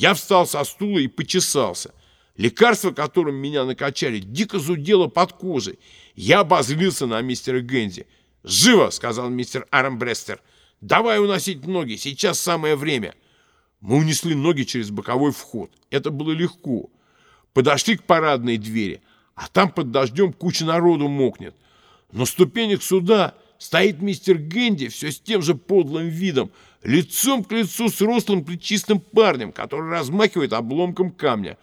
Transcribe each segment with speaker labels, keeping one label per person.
Speaker 1: Я встал со стула и почесался. Лекарство, которым меня накачали, дико зудело под кожей. Я обозлился на мистера Гэнди. «Живо!» — сказал мистер Армбрестер. «Давай уносить ноги, сейчас самое время». Мы унесли ноги через боковой вход. Это было легко. Подошли к парадной двери, а там под дождем куча народу мокнет. На ступенях суда стоит мистер Гэнди все с тем же подлым видом, лицом к лицу с рослым плечистым парнем, который размахивает обломком камня.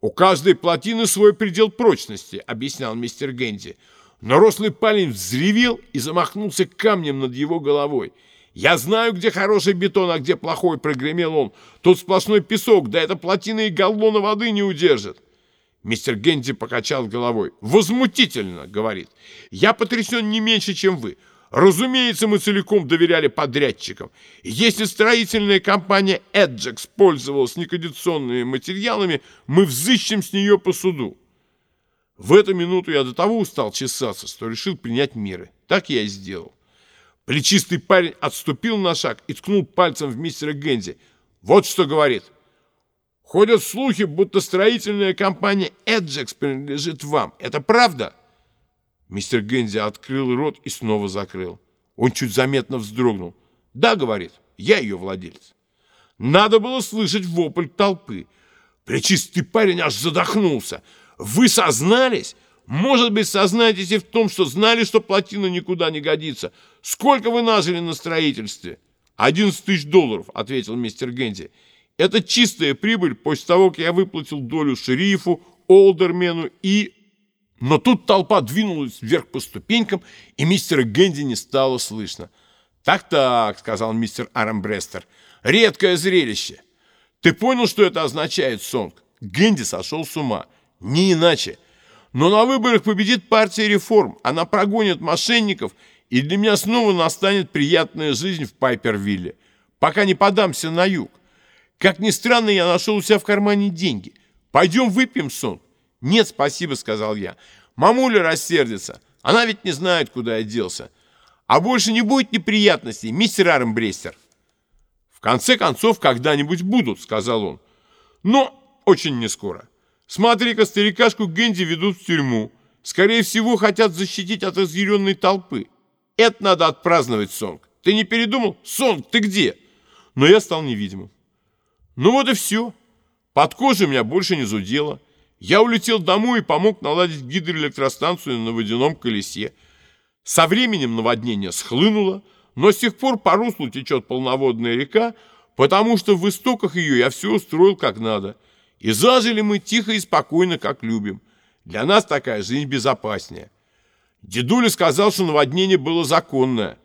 Speaker 1: «У каждой плотины свой предел прочности», — объяснял мистер Гэнди. Но рослый парень взревел и замахнулся камнем над его головой. «Я знаю, где хороший бетон, а где плохой», — прогремел он. «Тут сплошной песок, да эта плотина и галлона воды не удержит». Мистер Генди покачал головой. «Возмутительно!» — говорит. «Я потрясен не меньше, чем вы. Разумеется, мы целиком доверяли подрядчикам. Если строительная компания «Эджекс» пользовалась некондиционными материалами, мы взыщем с нее по суду. В эту минуту я до того устал чесаться, что решил принять меры. Так я и сделал. Плечистый парень отступил на шаг и ткнул пальцем в мистера Генди. Вот что говорит. Ходят слухи, будто строительная компания «Эджекс» принадлежит вам. Это правда? — Мистер Гензи открыл рот и снова закрыл. Он чуть заметно вздрогнул. «Да», — говорит, — «я ее владелец». Надо было слышать вопль толпы. Пречистый парень аж задохнулся. «Вы сознались? Может быть, сознаетесь и в том, что знали, что плотина никуда не годится. Сколько вы нажили на строительстве?» «Одиннадцать тысяч долларов», — ответил мистер Гензи. «Это чистая прибыль после того, как я выплатил долю шерифу, олдермену и но тут толпа двинулась вверх по ступенькам, и мистера Гэнди не стало слышно. «Так-так», — сказал мистер Арамбрестер, — «редкое зрелище. Ты понял, что это означает, Сонг? Гэнди сошел с ума. Не иначе. Но на выборах победит партия реформ. Она прогонит мошенников, и для меня снова настанет приятная жизнь в Пайпервилле, пока не подамся на юг. Как ни странно, я нашел у себя в кармане деньги. Пойдем выпьем, Сонг. «Нет, спасибо», — сказал я. «Мамуля рассердится. Она ведь не знает, куда я делся. А больше не будет неприятностей, мистер Армбрестер». «В конце концов, когда-нибудь будут», — сказал он. «Но очень не скоро. Смотри-ка, старикашку Генди ведут в тюрьму. Скорее всего, хотят защитить от разъяренной толпы. Это надо отпраздновать, Сонг. Ты не передумал? Сонг, ты где?» Но я стал невидимым. Ну вот и все. Под кожей меня больше не зудело. Я улетел домой и помог наладить гидроэлектростанцию на водяном колесе. Со временем наводнение схлынуло, но с тех пор по руслу течет полноводная река, потому что в истоках ее я все устроил как надо. И зажили мы тихо и спокойно, как любим. Для нас такая жизнь безопаснее. Дедуля сказал, что наводнение было законное.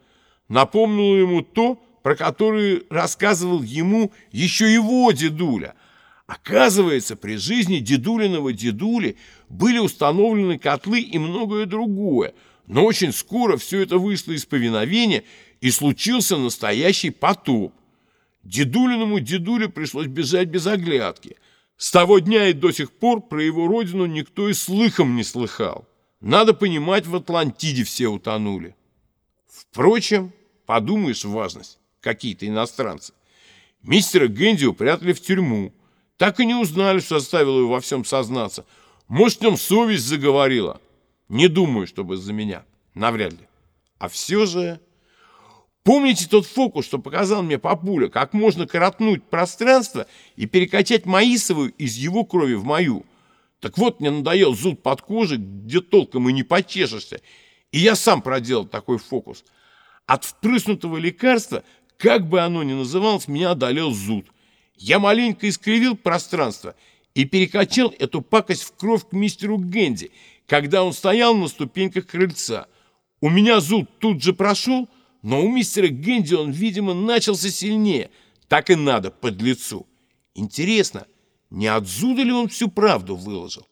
Speaker 1: Напомнил ему то, про которое рассказывал ему еще его дедуля – Оказывается, при жизни дедулиного дедули были установлены котлы и многое другое, но очень скоро все это вышло из повиновения и случился настоящий потоп. Дедулиному дедуле пришлось бежать без оглядки. С того дня и до сих пор про его родину никто и слыхом не слыхал. Надо понимать, в Атлантиде все утонули. Впрочем, подумаешь, важность, какие-то иностранцы. Мистера Гэнди упрятали в тюрьму, так и не узнали, что заставило его во всем сознаться. Может, в нем совесть заговорила. Не думаю, чтобы из-за меня. Навряд ли. А все же... Помните тот фокус, что показал мне папуля, как можно коротнуть пространство и перекачать Маисовую из его крови в мою? Так вот, мне надоел зуд под кожей, где толком и не почешешься. И я сам проделал такой фокус. От впрыснутого лекарства, как бы оно ни называлось, меня одолел зуд. Я маленько искривил пространство и перекачал эту пакость в кровь к мистеру Генди, когда он стоял на ступеньках крыльца. У меня зуд тут же прошел, но у мистера Генди он, видимо, начался сильнее. Так и надо, под лицу. Интересно, не от зуда ли он всю правду выложил?